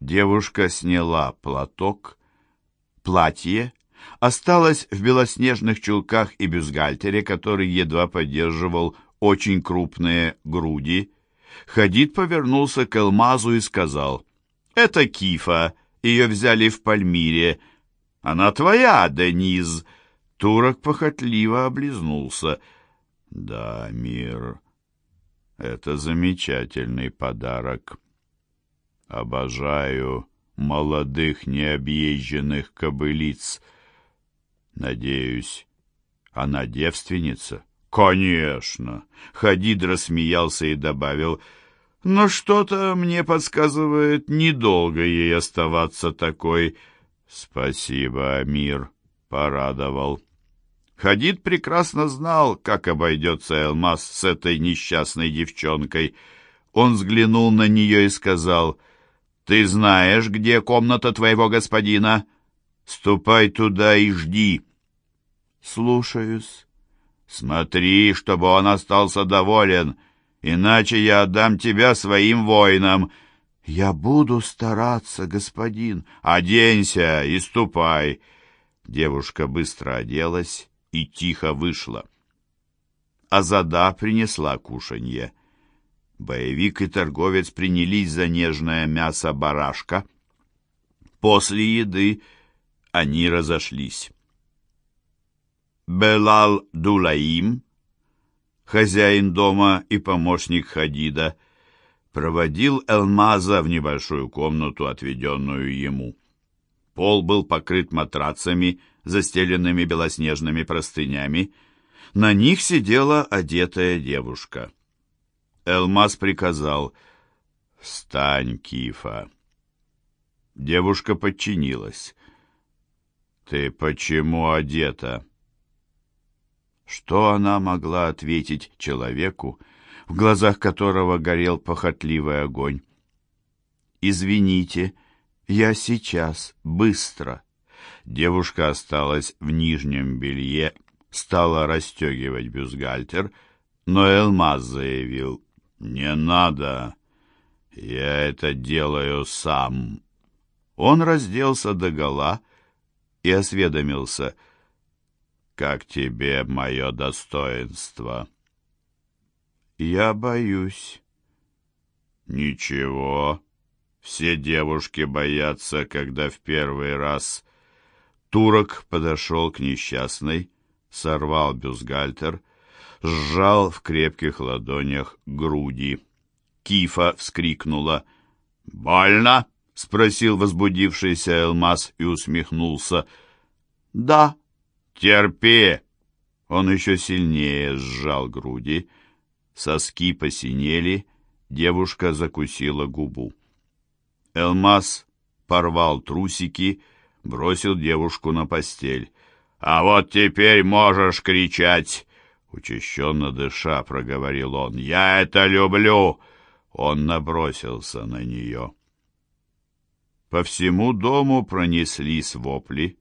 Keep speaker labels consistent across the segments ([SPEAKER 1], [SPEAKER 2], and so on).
[SPEAKER 1] Девушка сняла платок, платье, осталась в белоснежных чулках и бюстгальтере, который едва поддерживал очень крупные груди. Хадид повернулся к Элмазу и сказал, «Это Кифа, ее взяли в Пальмире. Она твоя, Дениз!» Турок похотливо облизнулся. «Да, мир, это замечательный подарок. Обожаю молодых необъезженных кобылиц. Надеюсь, она девственница?» «Конечно!» — Хадид рассмеялся и добавил, «но что-то мне подсказывает недолго ей оставаться такой». «Спасибо, Амир», — порадовал. Хадид прекрасно знал, как обойдется Элмаз с этой несчастной девчонкой. Он взглянул на нее и сказал, «Ты знаешь, где комната твоего господина? Ступай туда и жди». «Слушаюсь». Смотри, чтобы он остался доволен, иначе я отдам тебя своим воинам. Я буду стараться, господин. Оденься и ступай. Девушка быстро оделась и тихо вышла. Азада принесла кушанье. Боевик и торговец принялись за нежное мясо барашка. После еды они разошлись. Белал Дулаим, хозяин дома и помощник Хадида, проводил Элмаза в небольшую комнату, отведенную ему. Пол был покрыт матрацами, застеленными белоснежными простынями. На них сидела одетая девушка. Элмаз приказал «Встань, Кифа!» Девушка подчинилась. «Ты почему одета?» Что она могла ответить человеку, в глазах которого горел похотливый огонь? «Извините, я сейчас, быстро». Девушка осталась в нижнем белье, стала расстегивать бюстгальтер, но Элмаз заявил, «Не надо, я это делаю сам». Он разделся догола и осведомился — как тебе мое достоинство?» «Я боюсь». «Ничего, все девушки боятся, когда в первый раз...» Турок подошел к несчастной, сорвал бюстгальтер, сжал в крепких ладонях груди. Кифа вскрикнула. «Больно?» — спросил возбудившийся Элмаз и усмехнулся. «Да», «Терпи!» Он еще сильнее сжал груди. Соски посинели, девушка закусила губу. Элмаз порвал трусики, бросил девушку на постель. «А вот теперь можешь кричать!» Учащенно дыша, проговорил он. «Я это люблю!» Он набросился на нее. По всему дому пронеслись вопли.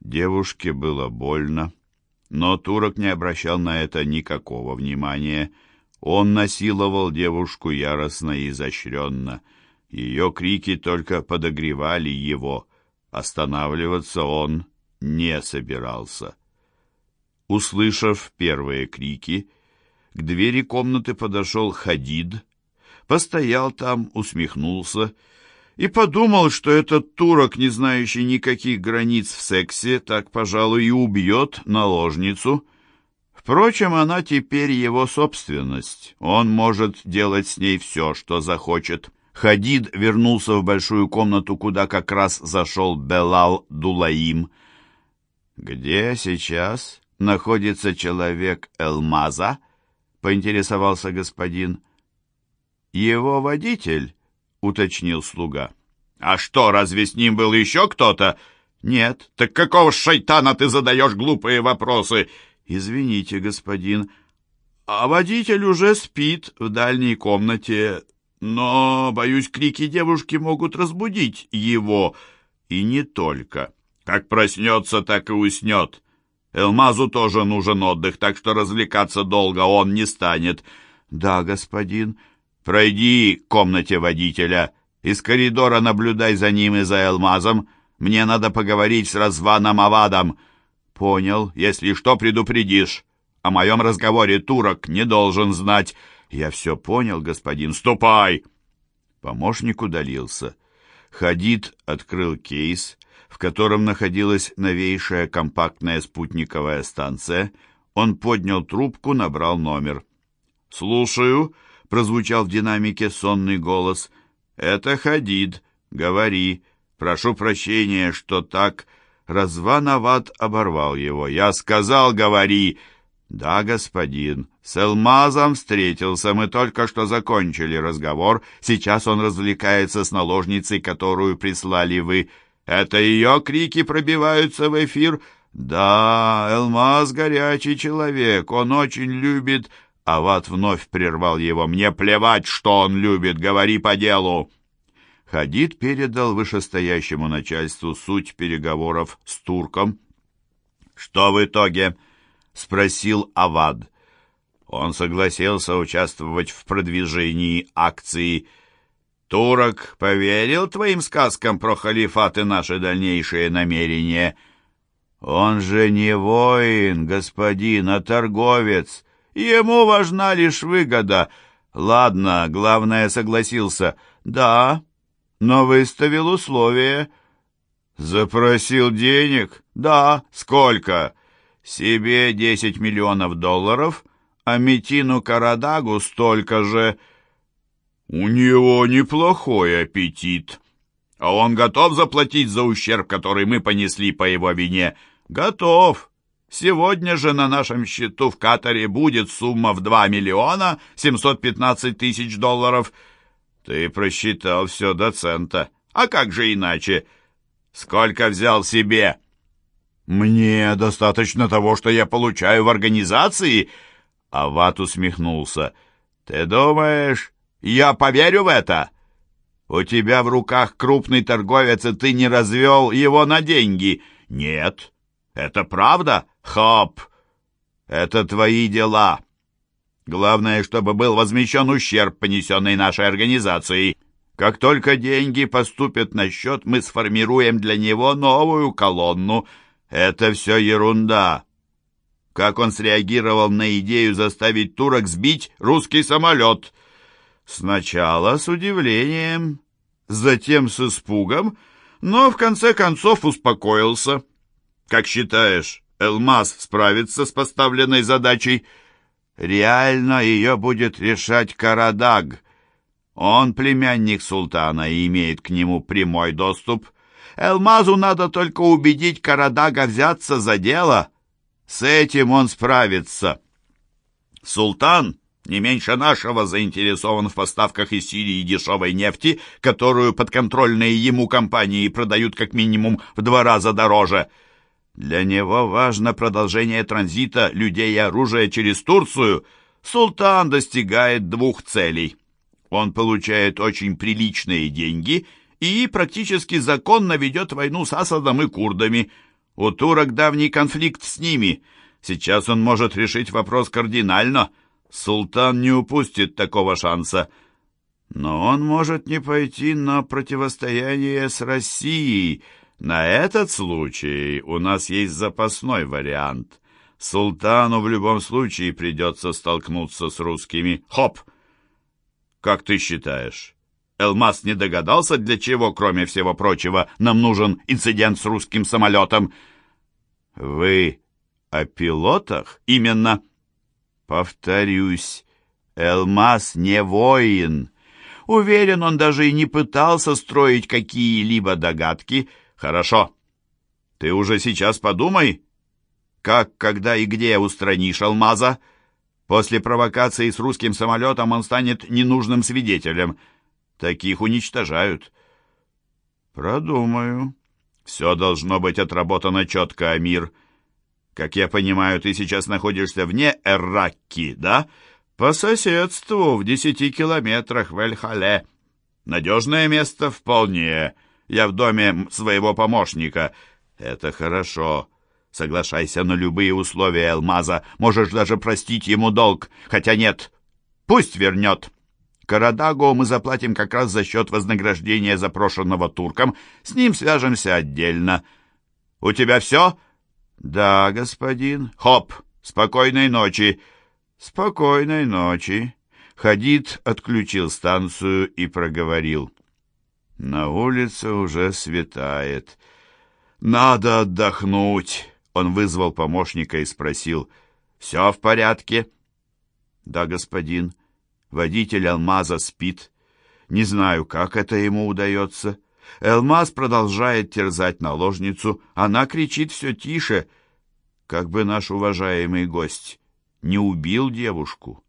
[SPEAKER 1] Девушке было больно, но турок не обращал на это никакого внимания. Он насиловал девушку яростно и изощренно. Ее крики только подогревали его. Останавливаться он не собирался. Услышав первые крики, к двери комнаты подошел Хадид, постоял там, усмехнулся и подумал, что этот турок, не знающий никаких границ в сексе, так, пожалуй, и убьет наложницу. Впрочем, она теперь его собственность. Он может делать с ней все, что захочет. Хадид вернулся в большую комнату, куда как раз зашел Белал Дулаим. «Где сейчас находится человек Элмаза?» — поинтересовался господин. «Его водитель?» уточнил слуга. «А что, разве с ним был еще кто-то?» «Нет». «Так какого шайтана ты задаешь глупые вопросы?» «Извините, господин, а водитель уже спит в дальней комнате, но, боюсь, крики девушки могут разбудить его, и не только. Как проснется, так и уснет. Элмазу тоже нужен отдых, так что развлекаться долго он не станет». «Да, господин». «Пройди к комнате водителя Из коридора наблюдай за ним и за Элмазом. Мне надо поговорить с Разваном Авадом. Понял, если что, предупредишь. О моем разговоре турок не должен знать. Я все понял, господин. Ступай!» Помощник удалился. Хадид открыл кейс, в котором находилась новейшая компактная спутниковая станция. Он поднял трубку, набрал номер. «Слушаю», — прозвучал в динамике сонный голос. «Это Хадид. Говори. Прошу прощения, что так...» Развановат оборвал его. «Я сказал, говори!» «Да, господин. С Элмазом встретился. Мы только что закончили разговор. Сейчас он развлекается с наложницей, которую прислали вы. Это ее крики пробиваются в эфир?» «Да, Элмаз горячий человек. Он очень любит...» Ават вновь прервал его. «Мне плевать, что он любит. Говори по делу!» Хадид передал вышестоящему начальству суть переговоров с турком. «Что в итоге?» — спросил Авад. Он согласился участвовать в продвижении акции. «Турок поверил твоим сказкам про халифат и наши дальнейшие намерения?» «Он же не воин, господин, а торговец. Ему важна лишь выгода. Ладно, главное, согласился. Да, но выставил условия». «Запросил денег?» «Да. Сколько?» Себе десять миллионов долларов, а Метину Карадагу столько же. У него неплохой аппетит. А он готов заплатить за ущерб, который мы понесли по его вине? Готов. Сегодня же на нашем счету в Катаре будет сумма в 2 миллиона 715 тысяч долларов. Ты просчитал все до цента. А как же иначе? Сколько взял себе?» «Мне достаточно того, что я получаю в организации?» Ават усмехнулся. «Ты думаешь, я поверю в это? У тебя в руках крупный торговец, и ты не развел его на деньги. Нет, это правда, Хоп. Это твои дела. Главное, чтобы был возмещен ущерб, понесенный нашей организацией. Как только деньги поступят на счет, мы сформируем для него новую колонну — это все ерунда. Как он среагировал на идею заставить турок сбить русский самолет? Сначала с удивлением, затем с испугом, но в конце концов успокоился. Как считаешь, Элмаз справится с поставленной задачей? Реально ее будет решать Карадаг. Он племянник султана и имеет к нему прямой доступ. Элмазу надо только убедить Карадага взяться за дело. С этим он справится. Султан не меньше нашего заинтересован в поставках из Сирии дешевой нефти, которую подконтрольные ему компании продают как минимум в два раза дороже. Для него важно продолжение транзита людей и оружия через Турцию. Султан достигает двух целей. Он получает очень приличные деньги – и практически законно ведет войну с Асадом и курдами. У турок давний конфликт с ними. Сейчас он может решить вопрос кардинально. Султан не упустит такого шанса. Но он может не пойти на противостояние с Россией. На этот случай у нас есть запасной вариант. Султану в любом случае придется столкнуться с русскими. Хоп! Как ты считаешь, Элмаз не догадался, для чего, кроме всего прочего, нам нужен инцидент с русским самолетом. Вы о пилотах? Именно. Повторюсь, Элмаз не воин. Уверен, он даже и не пытался строить какие-либо догадки. Хорошо. Ты уже сейчас подумай, как, когда и где устранишь Алмаза. После провокации с русским самолетом он станет ненужным свидетелем — Таких уничтожают. Продумаю. Все должно быть отработано четко, Амир. Как я понимаю, ты сейчас находишься вне Эрракки, да? По соседству, в десяти километрах в Эль-Хале. Надежное место вполне. Я в доме своего помощника. Это хорошо. Соглашайся на любые условия Элмаза. Можешь даже простить ему долг. Хотя нет, пусть вернет. Карадагу мы заплатим как раз за счет вознаграждения запрошенного турком. С ним свяжемся отдельно. У тебя все?» «Да, господин. Хоп! Спокойной ночи!» «Спокойной ночи!» Хадид отключил станцию и проговорил. «На улице уже светает. Надо отдохнуть!» Он вызвал помощника и спросил. «Все в порядке?» «Да, господин. Водитель Алмаза спит. Не знаю, как это ему удается». Элмаз продолжает терзать наложницу. Она кричит все тише, как бы наш уважаемый гость не убил девушку.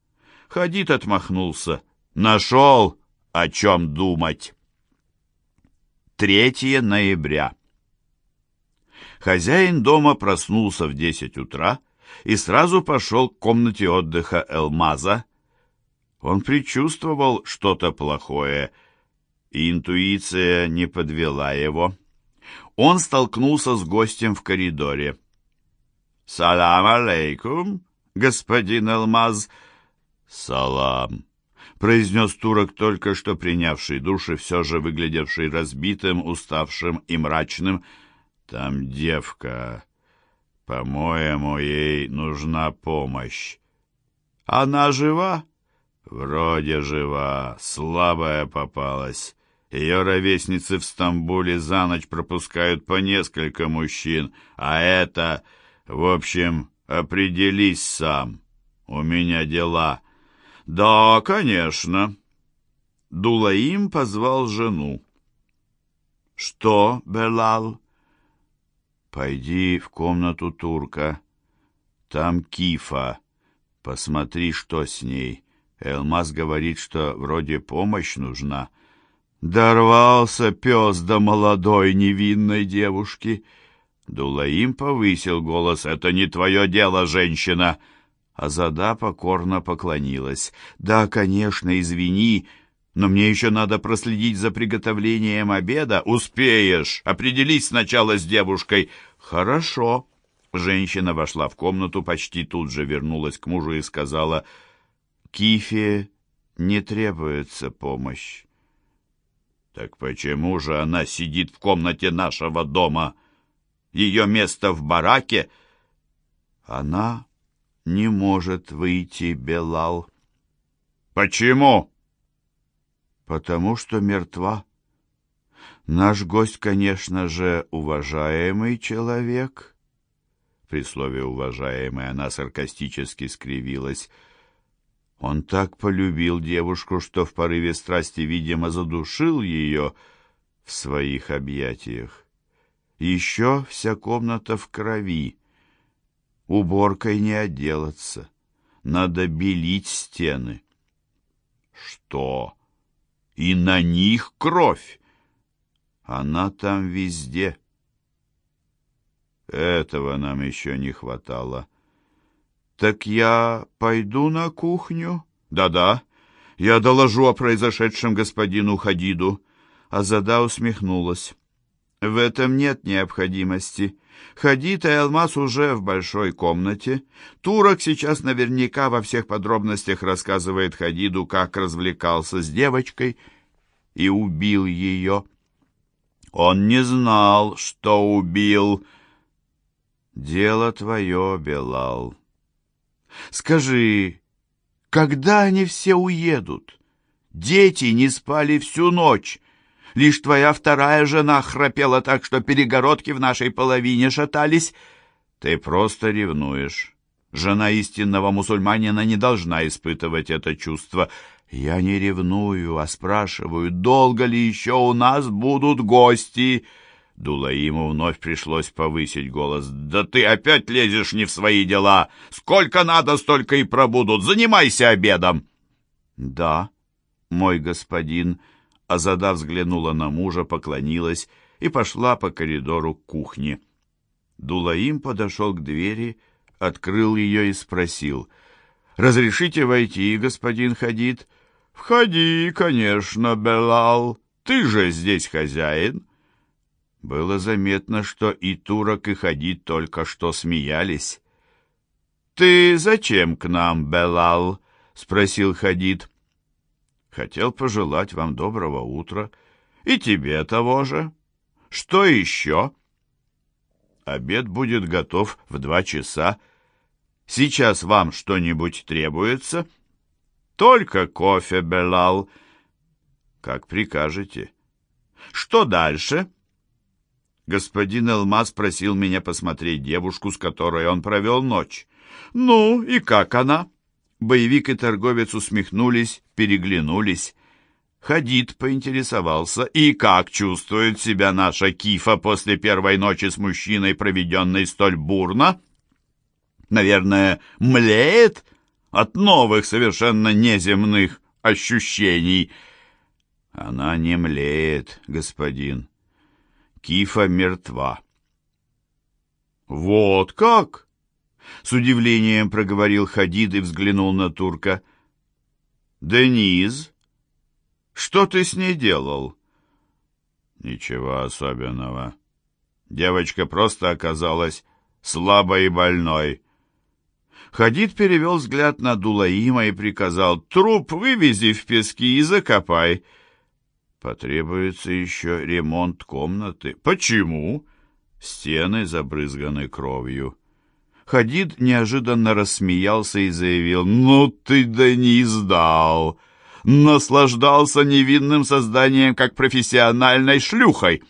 [SPEAKER 1] Хадид отмахнулся. Нашел, о чем думать. 3 ноября. Хозяин дома проснулся в десять утра и сразу пошел к комнате отдыха Элмаза. Он предчувствовал что-то плохое — и интуиция не подвела его. Он столкнулся с гостем в коридоре. «Салам алейкум, господин Алмаз!» «Салам!» — произнес турок, только что принявший душ и все же выглядевший разбитым, уставшим и мрачным. «Там девка. По-моему, ей нужна помощь. Она жива?» «Вроде жива, слабая попалась. Ее ровесницы в Стамбуле за ночь пропускают по несколько мужчин, а это, в общем, определись сам. У меня дела. Да, конечно. Дулаим позвал жену. Что, Белал? Пойди в комнату турка. Там Кифа. Посмотри, что с ней. Элмаз говорит, что вроде помощь нужна. Дорвался пес до молодой невинной девушки. Дулаим повысил голос. «Это не твое дело, женщина!» Азада покорно поклонилась. «Да, конечно, извини, но мне еще надо проследить за приготовлением обеда. Успеешь! Определись сначала с девушкой!» «Хорошо!» Женщина вошла в комнату, почти тут же вернулась к мужу и сказала, «Кифе не требуется помощь. Так почему же она сидит в комнате нашего дома? Ее место в бараке? Она не может выйти, Белал. Почему? Потому что мертва. Наш гость, конечно же, уважаемый человек. При слове «уважаемый» она саркастически скривилась — он так полюбил девушку, что в порыве страсти, видимо, задушил ее в своих объятиях. Еще вся комната в крови. Уборкой не отделаться. Надо белить стены. Что? И на них кровь? Она там везде. Этого нам еще не хватало. «Так я пойду на кухню?» «Да-да, я доложу о произошедшем господину Хадиду». Азада усмехнулась. «В этом нет необходимости. Хадид и Алмаз уже в большой комнате. Турок сейчас наверняка во всех подробностях рассказывает Хадиду, как развлекался с девочкой и убил ее. Он не знал, что убил. Дело твое, Белал». Скажи, когда они все уедут? Дети не спали всю ночь. Лишь твоя вторая жена храпела так, что перегородки в нашей половине шатались. Ты просто ревнуешь. Жена истинного мусульманина не должна испытывать это чувство. Я не ревную, а спрашиваю, долго ли еще у нас будут гости?» Дулаиму вновь пришлось повысить голос. «Да ты опять лезешь не в свои дела! Сколько надо, столько и пробудут! Занимайся обедом!» «Да, мой господин», — Азада взглянула на мужа, поклонилась и пошла по коридору к кухне. Дулаим подошел к двери, открыл ее и спросил. «Разрешите войти, господин Хадид?» «Входи, конечно, Белал. Ты же здесь хозяин». Было заметно, что и Турок, и Хадид только что смеялись. «Ты зачем к нам, Белал?» — спросил Хадид. Хотел пожелать вам доброго утра. И тебе того же. Что еще? Обед будет готов в два часа. Сейчас вам что-нибудь требуется? Только кофе, Белал. Как прикажете. Что дальше? Господин Элмаз просил меня посмотреть девушку, с которой он провел ночь. Ну, и как она? Боевик и торговец усмехнулись, переглянулись. Хадид поинтересовался, и как чувствует себя наша Кифа после первой ночи с мужчиной, проведенной столь бурно? Наверное, млеет от новых, совершенно неземных ощущений. Она не млеет, господин. Кифа мертва. Вот как? С удивлением проговорил Хадид и взглянул на турка. «Дениз, что ты с ней делал?» «Ничего особенного. Девочка просто оказалась слабой и больной». Хадид перевел взгляд на Дулаима и приказал «Труп вывези в пески и закопай». «Потребуется еще ремонт комнаты». «Почему?» «Стены забрызганы кровью». Хадид неожиданно рассмеялся и заявил, «Ну ты да не издал! Наслаждался невинным созданием, как профессиональной шлюхой!»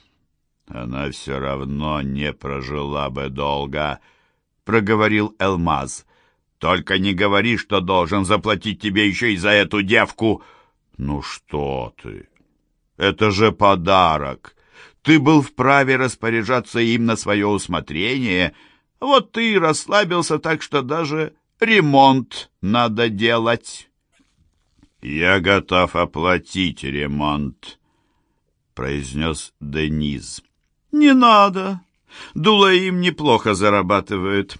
[SPEAKER 1] «Она все равно не прожила бы долго», — проговорил Элмаз. «Только не говори, что должен заплатить тебе еще и за эту девку!» «Ну что ты! Это же подарок! Ты был вправе распоряжаться им на свое усмотрение!» Вот ты и расслабился так, что даже ремонт надо делать. «Я готов оплатить ремонт», — произнес Дениз. «Не надо. Дулаим неплохо зарабатывает».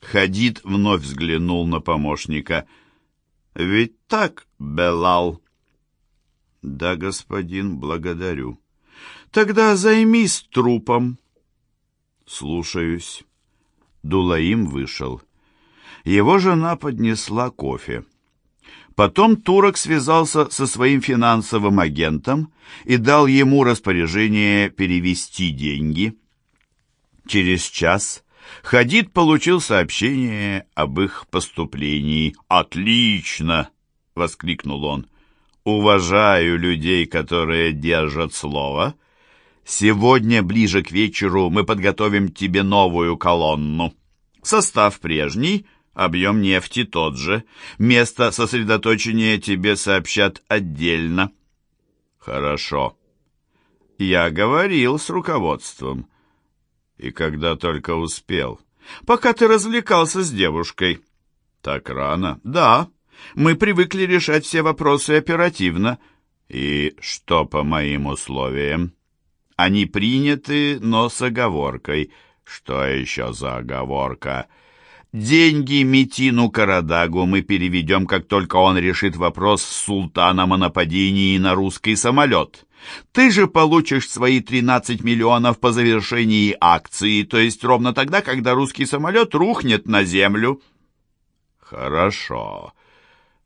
[SPEAKER 1] Хадид вновь взглянул на помощника. «Ведь так, Белал?» «Да, господин, благодарю». «Тогда займись трупом». «Слушаюсь». Дулаим вышел. Его жена поднесла кофе. Потом турок связался со своим финансовым агентом и дал ему распоряжение перевести деньги. Через час Хадид получил сообщение об их поступлении. «Отлично!» — воскликнул он. «Уважаю людей, которые держат слово. Сегодня ближе к вечеру мы подготовим тебе новую колонну. Состав прежний, объем нефти тот же. Место сосредоточения тебе сообщат отдельно. Хорошо. Я говорил с руководством. И когда только успел. Пока ты развлекался с девушкой. Так рано? Да. Мы привыкли решать все вопросы оперативно. И что по моим условиям? Они приняты, но с оговоркой. Что еще за оговорка? Деньги Митину Карадагу мы переведем, как только он решит вопрос с султаном о нападении на русский самолет. Ты же получишь свои 13 миллионов по завершении акции, то есть ровно тогда, когда русский самолет рухнет на землю. Хорошо,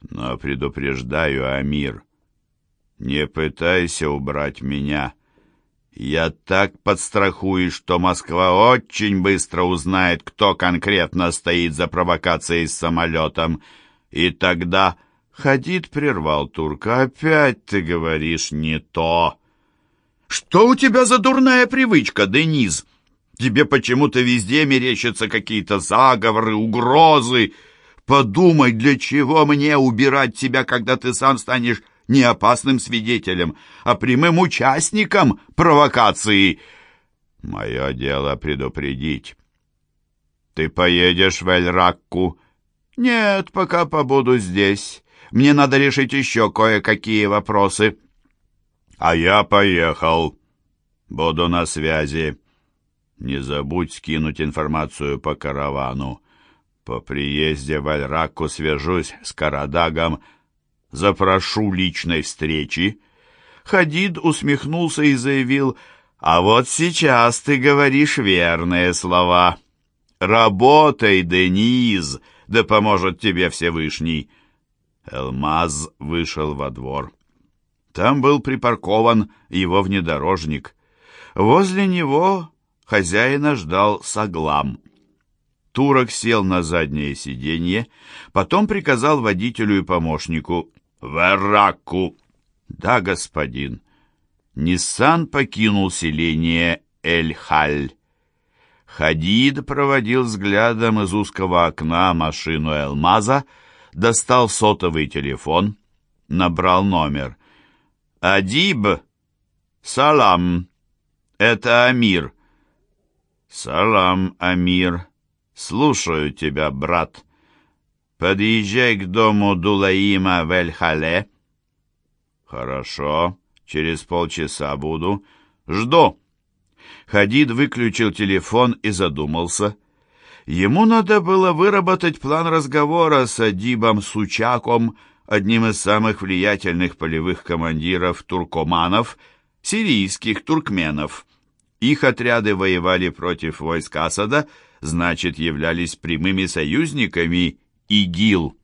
[SPEAKER 1] но предупреждаю, Амир, не пытайся убрать меня. Я так подстрахую, что Москва очень быстро узнает, кто конкретно стоит за провокацией с самолетом. И тогда Хадид прервал турка. «Опять ты говоришь не то». «Что у тебя за дурная привычка, Дениз? Тебе почему-то везде мерещатся какие-то заговоры, угрозы. Подумай, для чего мне убирать тебя, когда ты сам станешь не опасным свидетелем, а прямым участником провокации. Мое дело предупредить. Ты поедешь в Эль-Ракку? Нет, пока побуду здесь. Мне надо решить еще кое-какие вопросы. А я поехал. Буду на связи. Не забудь скинуть информацию по каравану. По приезде в Аль-Ракку свяжусь с Карадагом, запрошу личной встречи». Хадид усмехнулся и заявил, «А вот сейчас ты говоришь верные слова. Работай, Дениз, да поможет тебе Всевышний». Элмаз вышел во двор. Там был припаркован его внедорожник. Возле него хозяина ждал Саглам. Турок сел на заднее сиденье, потом приказал водителю и помощнику «В Араку!» «Да, господин». Ниссан покинул селение Эль-Халь. Хадид проводил взглядом из узкого окна машину Элмаза, достал сотовый телефон, набрал номер. «Адиб! Салам! Это Амир!» «Салам, Амир! Слушаю тебя, брат!» «Подъезжай к дому Дулаима в Эль-Хале». «Хорошо, через полчаса буду. Жду». Хадид выключил телефон и задумался. Ему надо было выработать план разговора с Адибом Сучаком, одним из самых влиятельных полевых командиров туркоманов, сирийских туркменов. Их отряды воевали против войск Асада, значит, являлись прямыми союзниками ИГИЛ.